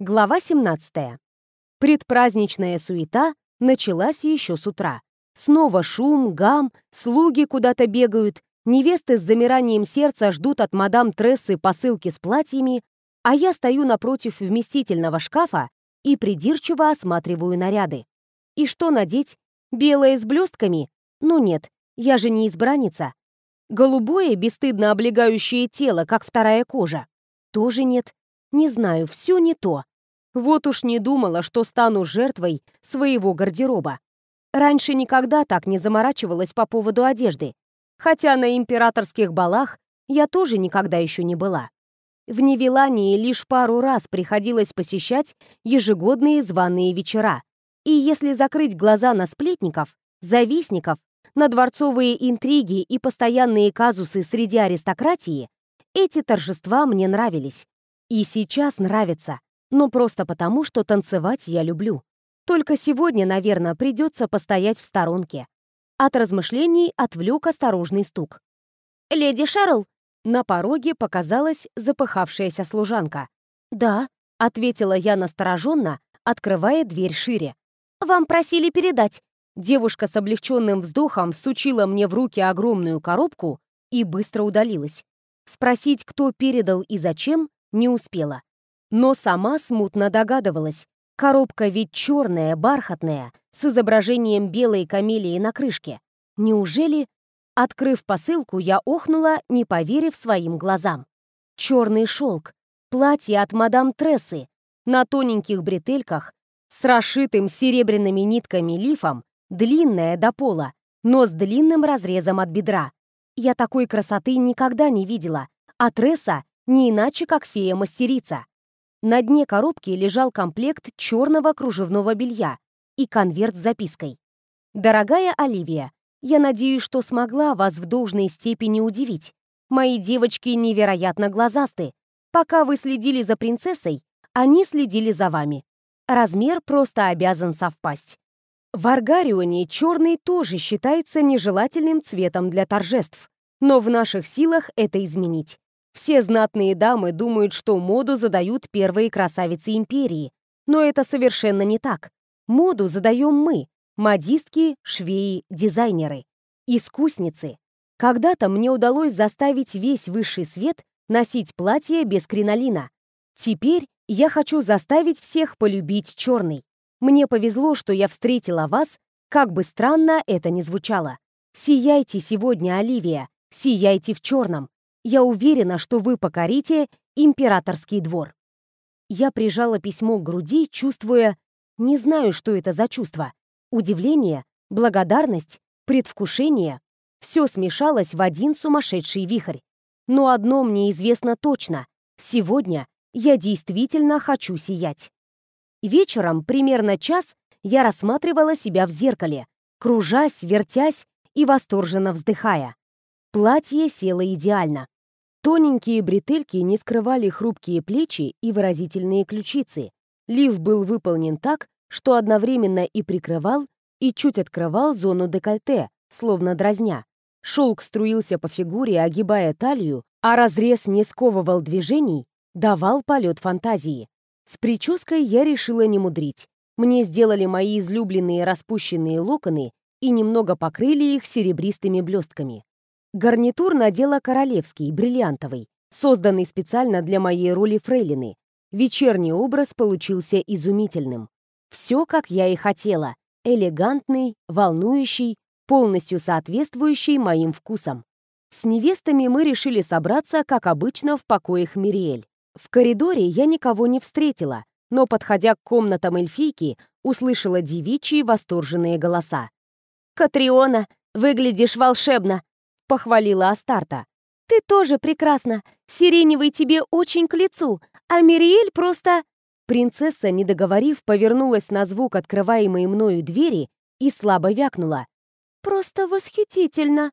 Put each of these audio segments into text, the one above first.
Глава 17. Предпраздничная суета началась еще с утра. Снова шум, гам, слуги куда-то бегают, невесты с замиранием сердца ждут от мадам Трессы посылки с платьями, а я стою напротив вместительного шкафа и придирчиво осматриваю наряды. И что надеть? Белое с блестками? Ну нет, я же не избранница. Голубое, бесстыдно облегающее тело, как вторая кожа? Тоже нет. Не знаю, все не то. Вот уж не думала, что стану жертвой своего гардероба. Раньше никогда так не заморачивалась по поводу одежды. Хотя на императорских балах я тоже никогда еще не была. В Невелании лишь пару раз приходилось посещать ежегодные званые вечера. И если закрыть глаза на сплетников, завистников, на дворцовые интриги и постоянные казусы среди аристократии, эти торжества мне нравились. И сейчас нравится, но просто потому, что танцевать я люблю. Только сегодня, наверное, придется постоять в сторонке. От размышлений отвлек осторожный стук. «Леди Шерл!» На пороге показалась запыхавшаяся служанка. «Да», — ответила я настороженно, открывая дверь шире. «Вам просили передать». Девушка с облегченным вздохом сучила мне в руки огромную коробку и быстро удалилась. Спросить, кто передал и зачем, не успела. Но сама смутно догадывалась. Коробка ведь черная, бархатная, с изображением белой камелии на крышке. Неужели... Открыв посылку, я охнула, не поверив своим глазам. Черный шелк, платье от мадам Трессы, на тоненьких бретельках, с расшитым серебряными нитками лифом, длинное до пола, но с длинным разрезом от бедра. Я такой красоты никогда не видела, а Тресса не иначе, как фея-мастерица. На дне коробки лежал комплект черного кружевного белья и конверт с запиской. «Дорогая Оливия, я надеюсь, что смогла вас в должной степени удивить. Мои девочки невероятно глазасты. Пока вы следили за принцессой, они следили за вами. Размер просто обязан совпасть. В Аргарионе черный тоже считается нежелательным цветом для торжеств, но в наших силах это изменить. Все знатные дамы думают, что моду задают первые красавицы империи. Но это совершенно не так. Моду задаем мы, модистки, швеи, дизайнеры, искусницы. Когда-то мне удалось заставить весь высший свет носить платье без кринолина. Теперь я хочу заставить всех полюбить черный. Мне повезло, что я встретила вас, как бы странно это ни звучало. Сияйте сегодня, Оливия, сияйте в черном. Я уверена, что вы покорите императорский двор». Я прижала письмо к груди, чувствуя... Не знаю, что это за чувство. Удивление, благодарность, предвкушение. Все смешалось в один сумасшедший вихрь. Но одно мне известно точно. Сегодня я действительно хочу сиять. Вечером, примерно час, я рассматривала себя в зеркале, кружась, вертясь и восторженно вздыхая. Платье село идеально. Тоненькие бретельки не скрывали хрупкие плечи и выразительные ключицы. Лиф был выполнен так, что одновременно и прикрывал, и чуть открывал зону декольте, словно дразня. Шелк струился по фигуре, огибая талию, а разрез не сковывал движений, давал полет фантазии. С прической я решила не мудрить. Мне сделали мои излюбленные распущенные локоны и немного покрыли их серебристыми блестками. Гарнитур надела королевский, бриллиантовый, созданный специально для моей роли фрейлины. Вечерний образ получился изумительным. Все, как я и хотела. Элегантный, волнующий, полностью соответствующий моим вкусам. С невестами мы решили собраться, как обычно, в покоях Мириэль. В коридоре я никого не встретила, но, подходя к комнатам эльфийки, услышала девичьи восторженные голоса. «Катриона, выглядишь волшебно! Похвалила Астарта. «Ты тоже прекрасна. Сиреневый тебе очень к лицу, а Мириэль просто...» Принцесса, не договорив, повернулась на звук открываемой мною двери и слабо вякнула. «Просто восхитительно!»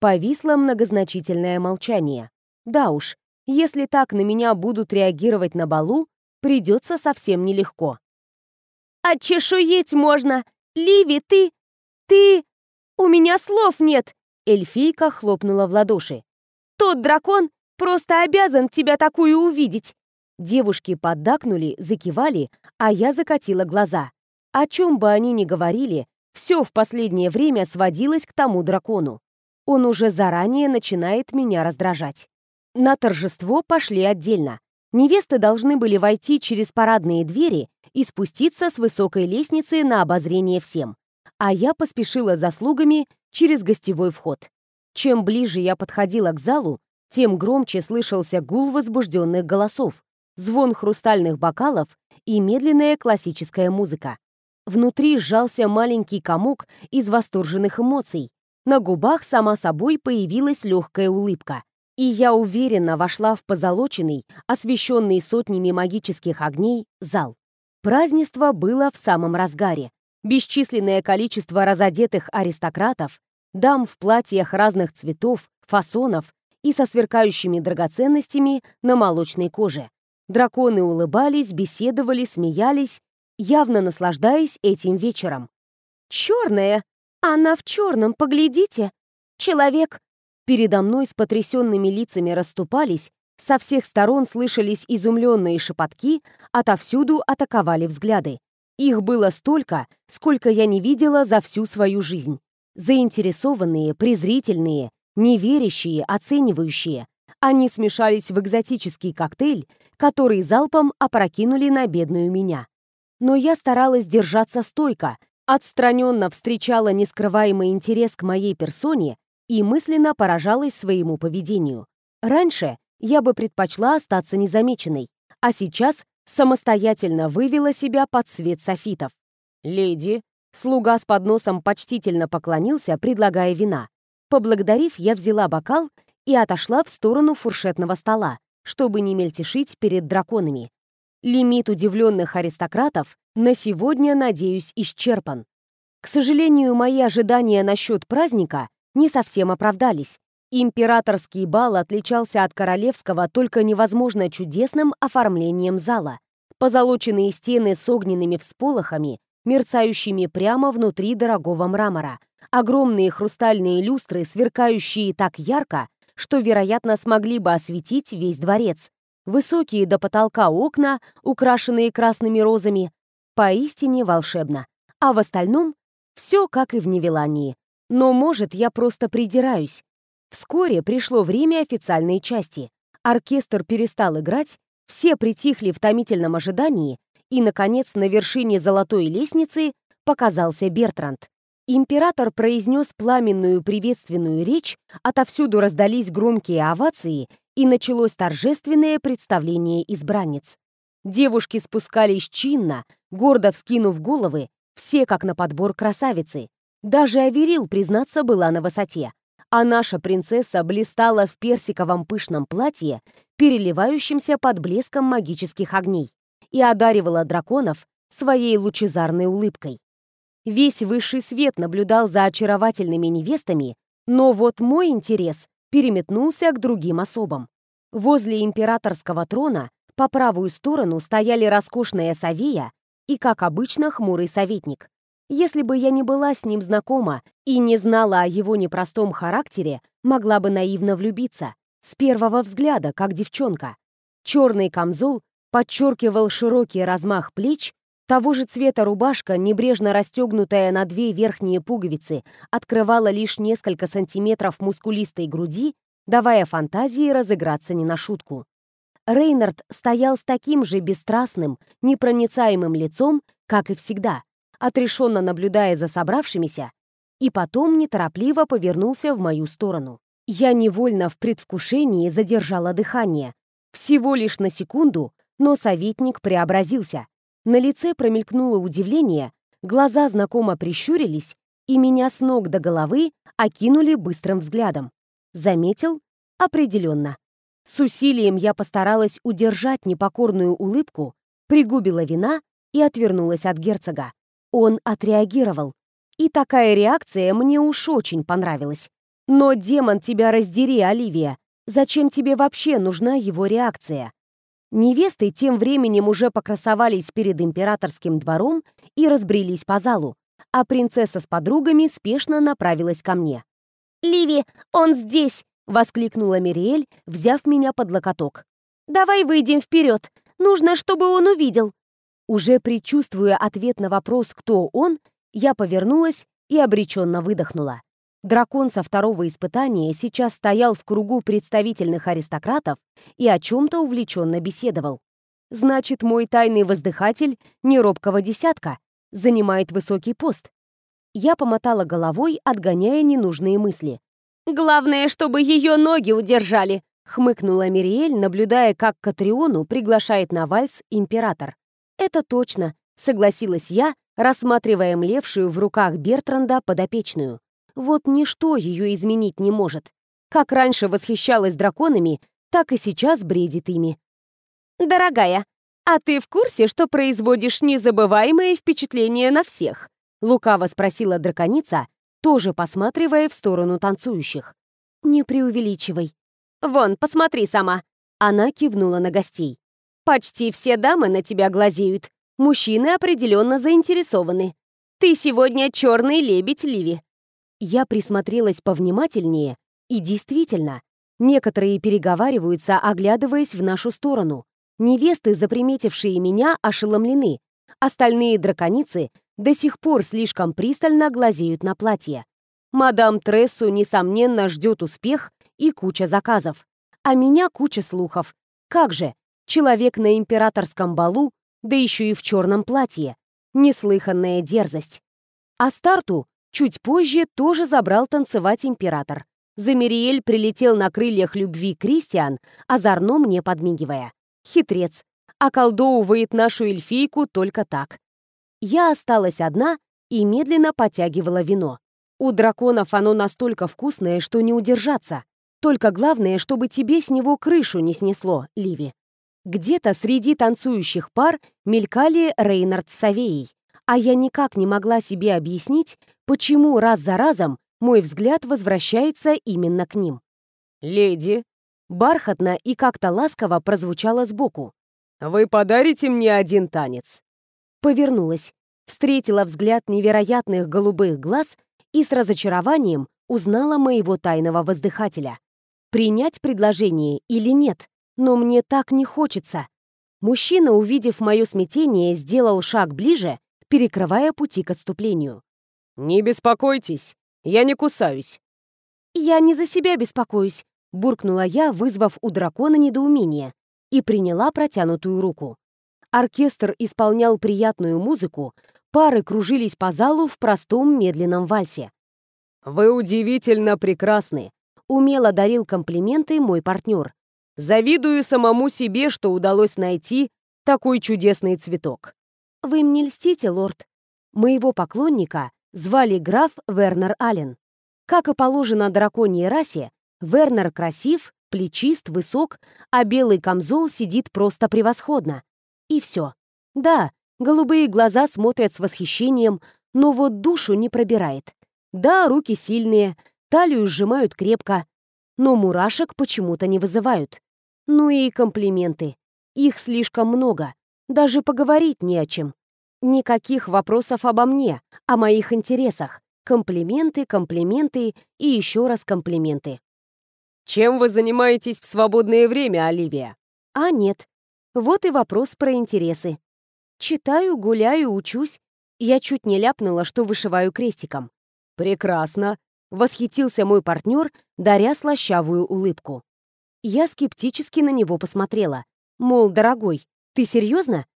Повисло многозначительное молчание. Да уж, если так на меня будут реагировать на балу, придется совсем нелегко. «Отчешуеть можно! Ливи, ты... ты... У меня слов нет!» Эльфийка хлопнула в ладоши. «Тот дракон просто обязан тебя такую увидеть!» Девушки поддакнули, закивали, а я закатила глаза. О чем бы они ни говорили, все в последнее время сводилось к тому дракону. Он уже заранее начинает меня раздражать. На торжество пошли отдельно. Невесты должны были войти через парадные двери и спуститься с высокой лестницы на обозрение всем. А я поспешила за слугами через гостевой вход. Чем ближе я подходила к залу, тем громче слышался гул возбужденных голосов, звон хрустальных бокалов и медленная классическая музыка. Внутри сжался маленький комок из восторженных эмоций. На губах сама собой появилась легкая улыбка. И я уверенно вошла в позолоченный, освещенный сотнями магических огней, зал. Празднество было в самом разгаре. Бесчисленное количество разодетых аристократов, дам в платьях разных цветов, фасонов и со сверкающими драгоценностями на молочной коже. Драконы улыбались, беседовали, смеялись, явно наслаждаясь этим вечером. «Черная! Она в черном, поглядите! Человек!» Передо мной с потрясенными лицами расступались, со всех сторон слышались изумленные шепотки, отовсюду атаковали взгляды. Их было столько, сколько я не видела за всю свою жизнь. Заинтересованные, презрительные, неверящие, оценивающие. Они смешались в экзотический коктейль, который залпом опрокинули на бедную меня. Но я старалась держаться стойко, отстраненно встречала нескрываемый интерес к моей персоне и мысленно поражалась своему поведению. Раньше я бы предпочла остаться незамеченной, а сейчас самостоятельно вывела себя под свет софитов. «Леди», слуга с подносом почтительно поклонился, предлагая вина. Поблагодарив, я взяла бокал и отошла в сторону фуршетного стола, чтобы не мельтешить перед драконами. Лимит удивленных аристократов на сегодня, надеюсь, исчерпан. К сожалению, мои ожидания насчет праздника не совсем оправдались. Императорский бал отличался от королевского только невозможно чудесным оформлением зала. Позолоченные стены с огненными всполохами, мерцающими прямо внутри дорогого мрамора. Огромные хрустальные люстры, сверкающие так ярко, что, вероятно, смогли бы осветить весь дворец. Высокие до потолка окна, украшенные красными розами. Поистине волшебно. А в остальном все как и в Невелании. Но, может, я просто придираюсь. Вскоре пришло время официальной части. Оркестр перестал играть, все притихли в томительном ожидании, и, наконец, на вершине золотой лестницы показался Бертранд. Император произнес пламенную приветственную речь, отовсюду раздались громкие овации, и началось торжественное представление избранниц. Девушки спускались чинно, гордо вскинув головы, все как на подбор красавицы. Даже Аверил, признаться, была на высоте а наша принцесса блистала в персиковом пышном платье, переливающемся под блеском магических огней, и одаривала драконов своей лучезарной улыбкой. Весь высший свет наблюдал за очаровательными невестами, но вот мой интерес переметнулся к другим особам. Возле императорского трона по правую сторону стояли роскошная Савия и, как обычно, хмурый советник. Если бы я не была с ним знакома и не знала о его непростом характере, могла бы наивно влюбиться. С первого взгляда, как девчонка. Черный камзол подчеркивал широкий размах плеч, того же цвета рубашка, небрежно расстегнутая на две верхние пуговицы, открывала лишь несколько сантиметров мускулистой груди, давая фантазии разыграться не на шутку. Рейнард стоял с таким же бесстрастным, непроницаемым лицом, как и всегда отрешенно наблюдая за собравшимися, и потом неторопливо повернулся в мою сторону. Я невольно в предвкушении задержала дыхание. Всего лишь на секунду, но советник преобразился. На лице промелькнуло удивление, глаза знакомо прищурились, и меня с ног до головы окинули быстрым взглядом. Заметил? Определенно. С усилием я постаралась удержать непокорную улыбку, пригубила вина и отвернулась от герцога. Он отреагировал. И такая реакция мне уж очень понравилась. Но, демон, тебя раздери, Оливия. Зачем тебе вообще нужна его реакция? Невесты тем временем уже покрасовались перед императорским двором и разбрелись по залу, а принцесса с подругами спешно направилась ко мне. «Ливи, он здесь!» — воскликнула Мириэль, взяв меня под локоток. «Давай выйдем вперед! Нужно, чтобы он увидел». Уже предчувствуя ответ на вопрос «кто он?», я повернулась и обреченно выдохнула. Дракон со второго испытания сейчас стоял в кругу представительных аристократов и о чем-то увлеченно беседовал. Значит, мой тайный воздыхатель не робкого десятка, занимает высокий пост. Я помотала головой, отгоняя ненужные мысли. «Главное, чтобы ее ноги удержали», — хмыкнула Мириэль, наблюдая, как Катриону приглашает на вальс император. «Это точно», — согласилась я, рассматривая млевшую в руках Бертранда подопечную. Вот ничто ее изменить не может. Как раньше восхищалась драконами, так и сейчас бредит ими. «Дорогая, а ты в курсе, что производишь незабываемое впечатление на всех?» Лукаво спросила драконица, тоже посматривая в сторону танцующих. «Не преувеличивай». «Вон, посмотри сама». Она кивнула на гостей. «Почти все дамы на тебя глазеют. Мужчины определенно заинтересованы. Ты сегодня черный лебедь, Ливи. Я присмотрелась повнимательнее, и действительно, некоторые переговариваются, оглядываясь в нашу сторону. Невесты, заприметившие меня, ошеломлены. Остальные драконицы до сих пор слишком пристально глазеют на платье. Мадам Трессу, несомненно, ждет успех и куча заказов. А меня куча слухов. Как же, человек на императорском балу, да еще и в черном платье. Неслыханная дерзость. А старту Чуть позже тоже забрал танцевать император. Замириэль прилетел на крыльях любви Кристиан, озорно мне подмигивая. Хитрец. Околдовывает нашу эльфийку только так. Я осталась одна и медленно потягивала вино. У драконов оно настолько вкусное, что не удержаться. Только главное, чтобы тебе с него крышу не снесло, Ливи. Где-то среди танцующих пар мелькали Рейнард с Савеей, а я никак не могла себе объяснить, почему раз за разом мой взгляд возвращается именно к ним. «Леди!» Бархатно и как-то ласково прозвучало сбоку. «Вы подарите мне один танец?» Повернулась, встретила взгляд невероятных голубых глаз и с разочарованием узнала моего тайного воздыхателя. Принять предложение или нет, но мне так не хочется. Мужчина, увидев мое смятение, сделал шаг ближе, перекрывая пути к отступлению. «Не беспокойтесь, я не кусаюсь». «Я не за себя беспокоюсь», — буркнула я, вызвав у дракона недоумение, и приняла протянутую руку. Оркестр исполнял приятную музыку, пары кружились по залу в простом медленном вальсе. «Вы удивительно прекрасны», — умело дарил комплименты мой партнер. «Завидую самому себе, что удалось найти такой чудесный цветок». «Вы мне льстите, лорд. Моего поклонника звали граф Вернер Аллен. Как и положено драконьей расе, Вернер красив, плечист, высок, а белый камзол сидит просто превосходно. И все. Да, голубые глаза смотрят с восхищением, но вот душу не пробирает. Да, руки сильные, талию сжимают крепко, но мурашек почему-то не вызывают. Ну и комплименты. Их слишком много. Даже поговорить не о чем. Никаких вопросов обо мне, о моих интересах. Комплименты, комплименты и еще раз комплименты. «Чем вы занимаетесь в свободное время, Оливия?» А нет. Вот и вопрос про интересы. Читаю, гуляю, учусь. Я чуть не ляпнула, что вышиваю крестиком. «Прекрасно!» — восхитился мой партнер, даря слащавую улыбку. Я скептически на него посмотрела. Мол, дорогой, ты серьезно?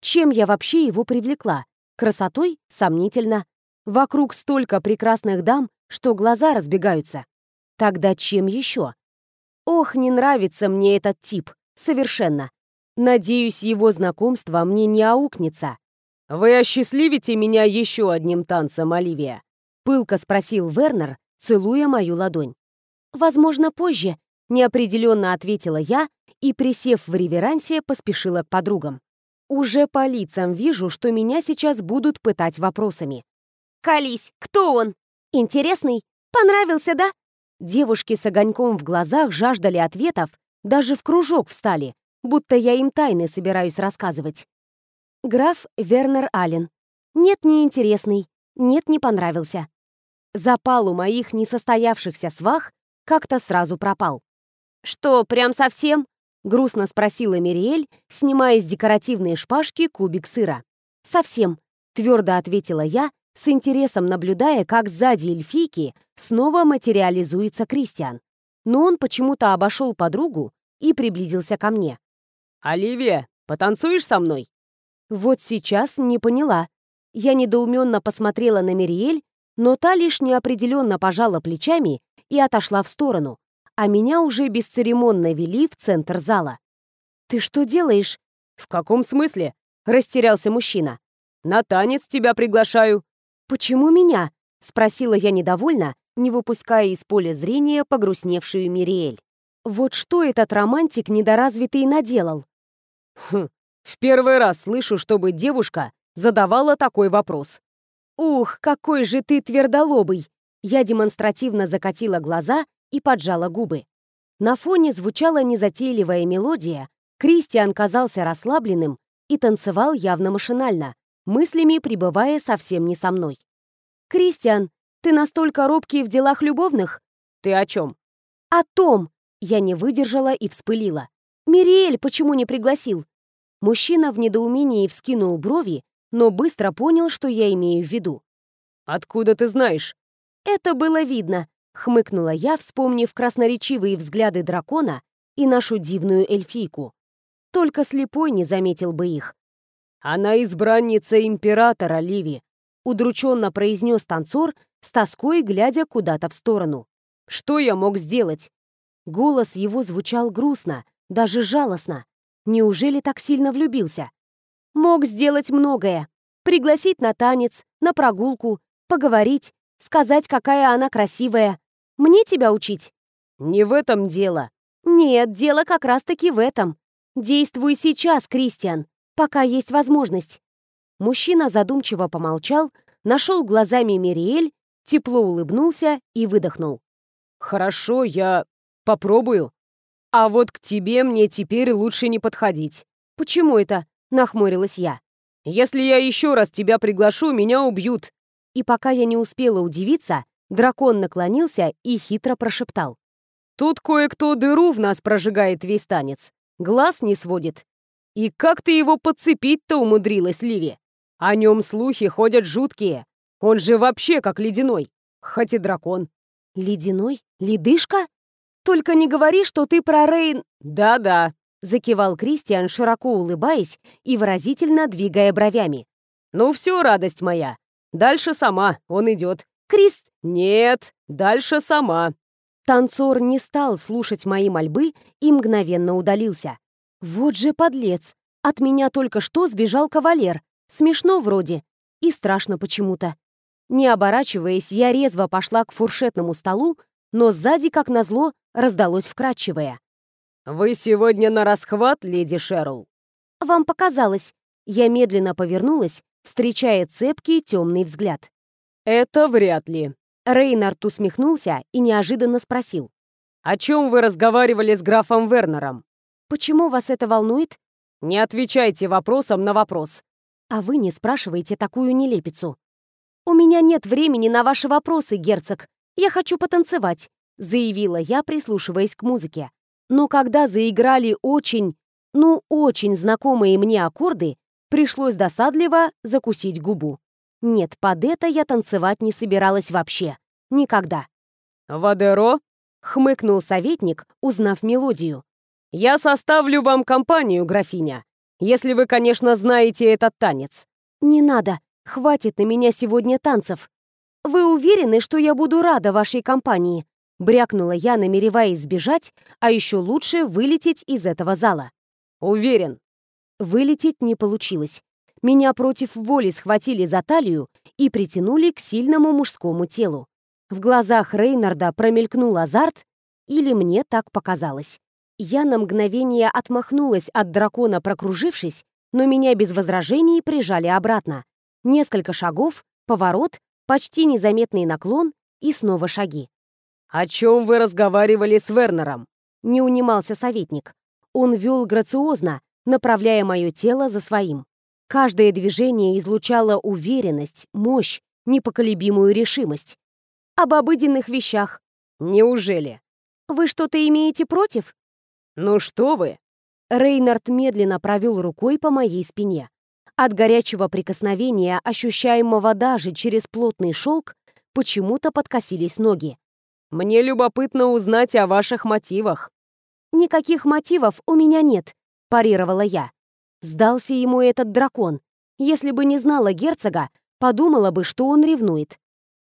Чем я вообще его привлекла? Красотой? Сомнительно. Вокруг столько прекрасных дам, что глаза разбегаются. Тогда чем еще? Ох, не нравится мне этот тип. Совершенно. Надеюсь, его знакомство мне не аукнется. «Вы осчастливите меня еще одним танцем, Оливия?» Пылко спросил Вернер, целуя мою ладонь. «Возможно, позже», — неопределенно ответила я и, присев в реверансе, поспешила к подругам. Уже по лицам вижу, что меня сейчас будут пытать вопросами. «Колись, кто он? Интересный? Понравился, да?» Девушки с огоньком в глазах жаждали ответов, даже в кружок встали, будто я им тайны собираюсь рассказывать. Граф Вернер Аллен. Нет, не интересный. Нет, не понравился. Запал у моих несостоявшихся свах как-то сразу пропал. «Что, прям совсем?» Грустно спросила Мириэль, снимая с декоративной шпажки кубик сыра. «Совсем», — твердо ответила я, с интересом наблюдая, как сзади эльфийки снова материализуется Кристиан. Но он почему-то обошел подругу и приблизился ко мне. «Оливия, потанцуешь со мной?» Вот сейчас не поняла. Я недоуменно посмотрела на Мириэль, но та лишь неопределенно пожала плечами и отошла в сторону, а меня уже бесцеремонно вели в центр зала. «Ты что делаешь?» «В каком смысле?» — растерялся мужчина. «На танец тебя приглашаю». «Почему меня?» — спросила я недовольно, не выпуская из поля зрения погрустневшую Мириэль. «Вот что этот романтик недоразвитый наделал?» «Хм, в первый раз слышу, чтобы девушка задавала такой вопрос. «Ух, какой же ты твердолобый!» Я демонстративно закатила глаза и поджала губы. На фоне звучала незатейливая мелодия, Кристиан казался расслабленным и танцевал явно машинально, мыслями пребывая совсем не со мной. «Кристиан, ты настолько робкий в делах любовных?» «Ты о чем?» «О том!» Я не выдержала и вспылила. «Мириэль почему не пригласил?» Мужчина в недоумении вскинул брови, но быстро понял, что я имею в виду. «Откуда ты знаешь?» «Это было видно», — хмыкнула я, вспомнив красноречивые взгляды дракона и нашу дивную эльфийку. Только слепой не заметил бы их. «Она избранница императора, Ливи», — удрученно произнес танцор, с тоской глядя куда-то в сторону. «Что я мог сделать?» Голос его звучал грустно, даже жалостно. Неужели так сильно влюбился? Мог сделать многое. Пригласить на танец, на прогулку, поговорить, сказать, какая она красивая. Мне тебя учить? Не в этом дело. Нет, дело как раз-таки в этом. Действуй сейчас, Кристиан, пока есть возможность. Мужчина задумчиво помолчал, нашел глазами Мириэль, тепло улыбнулся и выдохнул. «Хорошо, я попробую. А вот к тебе мне теперь лучше не подходить». «Почему это?» — нахмурилась я. «Если я еще раз тебя приглашу, меня убьют». И пока я не успела удивиться, дракон наклонился и хитро прошептал. «Тут кое-кто дыру в нас прожигает весь танец. Глаз не сводит. И как ты его подцепить-то умудрилась, Ливи? О нем слухи ходят жуткие. Он же вообще как ледяной, хоть и дракон». «Ледяной? Ледышка? Только не говори, что ты про Рейн...» «Да-да», закивал Кристиан, широко улыбаясь и выразительно двигая бровями. «Ну все, радость моя. Дальше сама, он идет». «Крис...» «Нет, дальше сама». Танцор не стал слушать мои мольбы и мгновенно удалился. «Вот же подлец! От меня только что сбежал кавалер. Смешно вроде. И страшно почему-то». Не оборачиваясь, я резво пошла к фуршетному столу, но сзади, как назло, раздалось вкрадчивое. «Вы сегодня на расхват, леди Шерл?» «Вам показалось». Я медленно повернулась, встречая цепкий темный взгляд. «Это вряд ли». Рейнард усмехнулся и неожиданно спросил. «О чем вы разговаривали с графом Вернером?» «Почему вас это волнует?» «Не отвечайте вопросом на вопрос». «А вы не спрашиваете такую нелепицу». «У меня нет времени на ваши вопросы, герцог. Я хочу потанцевать», — заявила я, прислушиваясь к музыке. Но когда заиграли очень, ну очень знакомые мне аккорды, пришлось досадливо закусить губу. Нет, под это я танцевать не собиралась вообще. Никогда. «Вадеро?» — хмыкнул советник, узнав мелодию. «Я составлю вам компанию, графиня, если вы, конечно, знаете этот танец». «Не надо, хватит на меня сегодня танцев. Вы уверены, что я буду рада вашей компании?» Брякнула я, намереваясь сбежать, а еще лучше вылететь из этого зала. «Уверен». Вылететь не получилось. Меня против воли схватили за талию и притянули к сильному мужскому телу. В глазах Рейнарда промелькнул азарт, или мне так показалось. Я на мгновение отмахнулась от дракона, прокружившись, но меня без возражений прижали обратно. Несколько шагов, поворот, почти незаметный наклон и снова шаги. «О чем вы разговаривали с Вернером?» Не унимался советник. Он вел грациозно, направляя мое тело за своим. Каждое движение излучало уверенность, мощь, непоколебимую решимость. Об обыденных вещах. Неужели? Вы что-то имеете против? Ну что вы? Рейнард медленно провел рукой по моей спине. От горячего прикосновения, ощущаемого даже через плотный шелк, почему-то подкосились ноги. «Мне любопытно узнать о ваших мотивах». «Никаких мотивов у меня нет», — парировала я. Сдался ему этот дракон. Если бы не знала герцога, подумала бы, что он ревнует.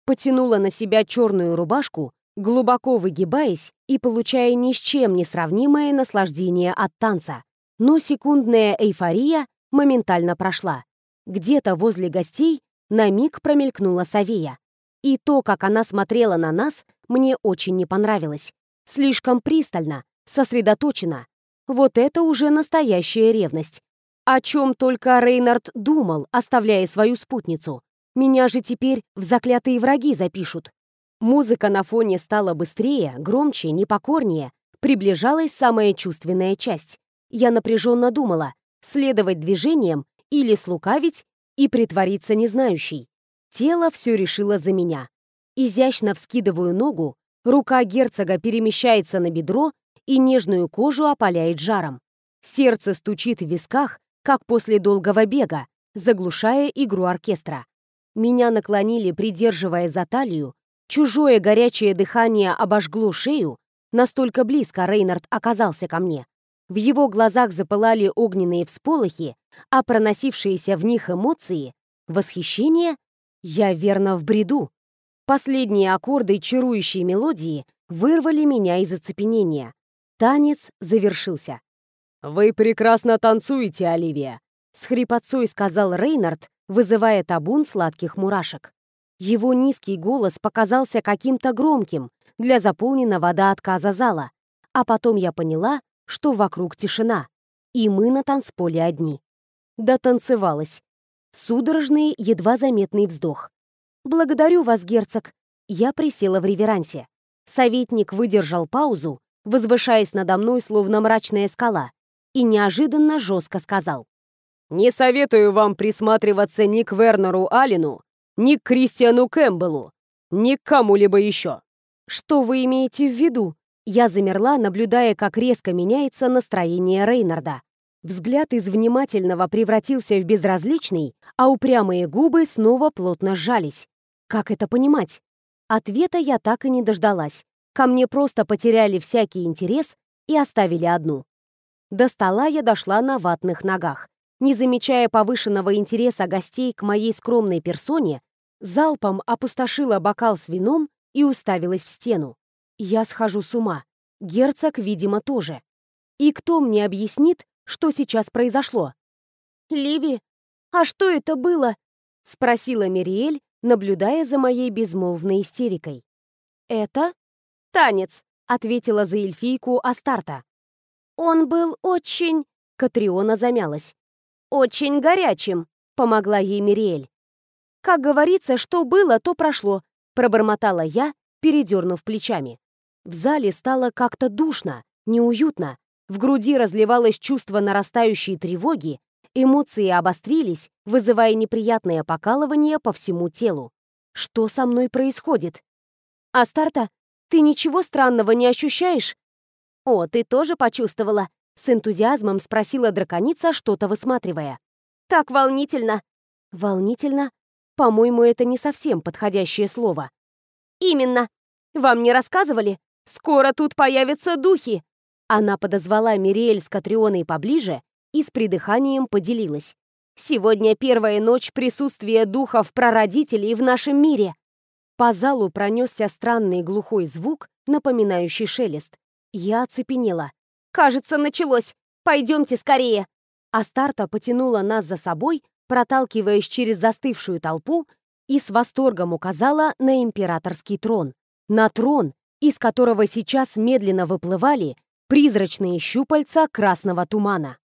Потянула на себя черную рубашку, глубоко выгибаясь и получая ни с чем не сравнимое наслаждение от танца. Но секундная эйфория моментально прошла. Где-то возле гостей на миг промелькнула Савея. И то, как она смотрела на нас, мне очень не понравилось. Слишком пристально, сосредоточенно. Вот это уже настоящая ревность. О чем только Рейнард думал, оставляя свою спутницу. Меня же теперь в заклятые враги запишут. Музыка на фоне стала быстрее, громче, непокорнее. Приближалась самая чувственная часть. Я напряженно думала, следовать движениям или слукавить и притвориться незнающей. Тело все решило за меня. Изящно вскидываю ногу, рука герцога перемещается на бедро и нежную кожу опаляет жаром. Сердце стучит в висках, как после долгого бега, заглушая игру оркестра. Меня наклонили, придерживая за талию, Чужое горячее дыхание обожгло шею, настолько близко Рейнард оказался ко мне. В его глазах запылали огненные всполохи, а проносившиеся в них эмоции, восхищение, я верно в бреду. Последние аккорды чарующей мелодии вырвали меня из оцепенения. Танец завершился. «Вы прекрасно танцуете, Оливия», — с хрипотцой сказал Рейнард, вызывая табун сладких мурашек. Его низкий голос показался каким-то громким для заполненного до отказа зала. А потом я поняла, что вокруг тишина, и мы на танцполе одни. Дотанцевалась. Судорожный, едва заметный вздох. «Благодарю вас, герцог». Я присела в реверансе. Советник выдержал паузу, возвышаясь надо мной, словно мрачная скала, и неожиданно жестко сказал. «Не советую вам присматриваться ни к Вернеру Алину, ни к Кристиану Кэмпбеллу, ни к кому-либо еще. Что вы имеете в виду? Я замерла, наблюдая, как резко меняется настроение Рейнарда. Взгляд из внимательного превратился в безразличный, а упрямые губы снова плотно сжались. Как это понимать? Ответа я так и не дождалась. Ко мне просто потеряли всякий интерес и оставили одну. До стола я дошла на ватных ногах. Не замечая повышенного интереса гостей к моей скромной персоне, залпом опустошила бокал с вином и уставилась в стену. Я схожу с ума. Герцог, видимо, тоже. И кто мне объяснит, что сейчас произошло? «Ливи, а что это было?» — спросила Мириэль, наблюдая за моей безмолвной истерикой. «Это танец», — ответила за эльфийку Астарта. «Он был очень...» — Катриона замялась очень горячим», — помогла ей Мириэль. «Как говорится, что было, то прошло», — пробормотала я, передернув плечами. В зале стало как-то душно, неуютно. В груди разливалось чувство нарастающей тревоги, эмоции обострились, вызывая неприятное покалывание по всему телу. Что со мной происходит? «Астарта, ты ничего странного не ощущаешь?» «О, ты тоже почувствовала?» С энтузиазмом спросила драконица, что-то высматривая. «Так волнительно!» «Волнительно? По-моему, это не совсем подходящее слово». «Именно! Вам не рассказывали? Скоро тут появятся духи!» Она подозвала Мириэль с Катрионой поближе и с придыханием поделилась. «Сегодня первая ночь присутствия духов-прародителей в нашем мире!» По залу пронесся странный глухой звук, напоминающий шелест. Я оцепенела. «Кажется, началось. Пойдемте скорее!» Астарта потянула нас за собой, проталкиваясь через застывшую толпу, и с восторгом указала на императорский трон. На трон, из которого сейчас медленно выплывали призрачные щупальца красного тумана.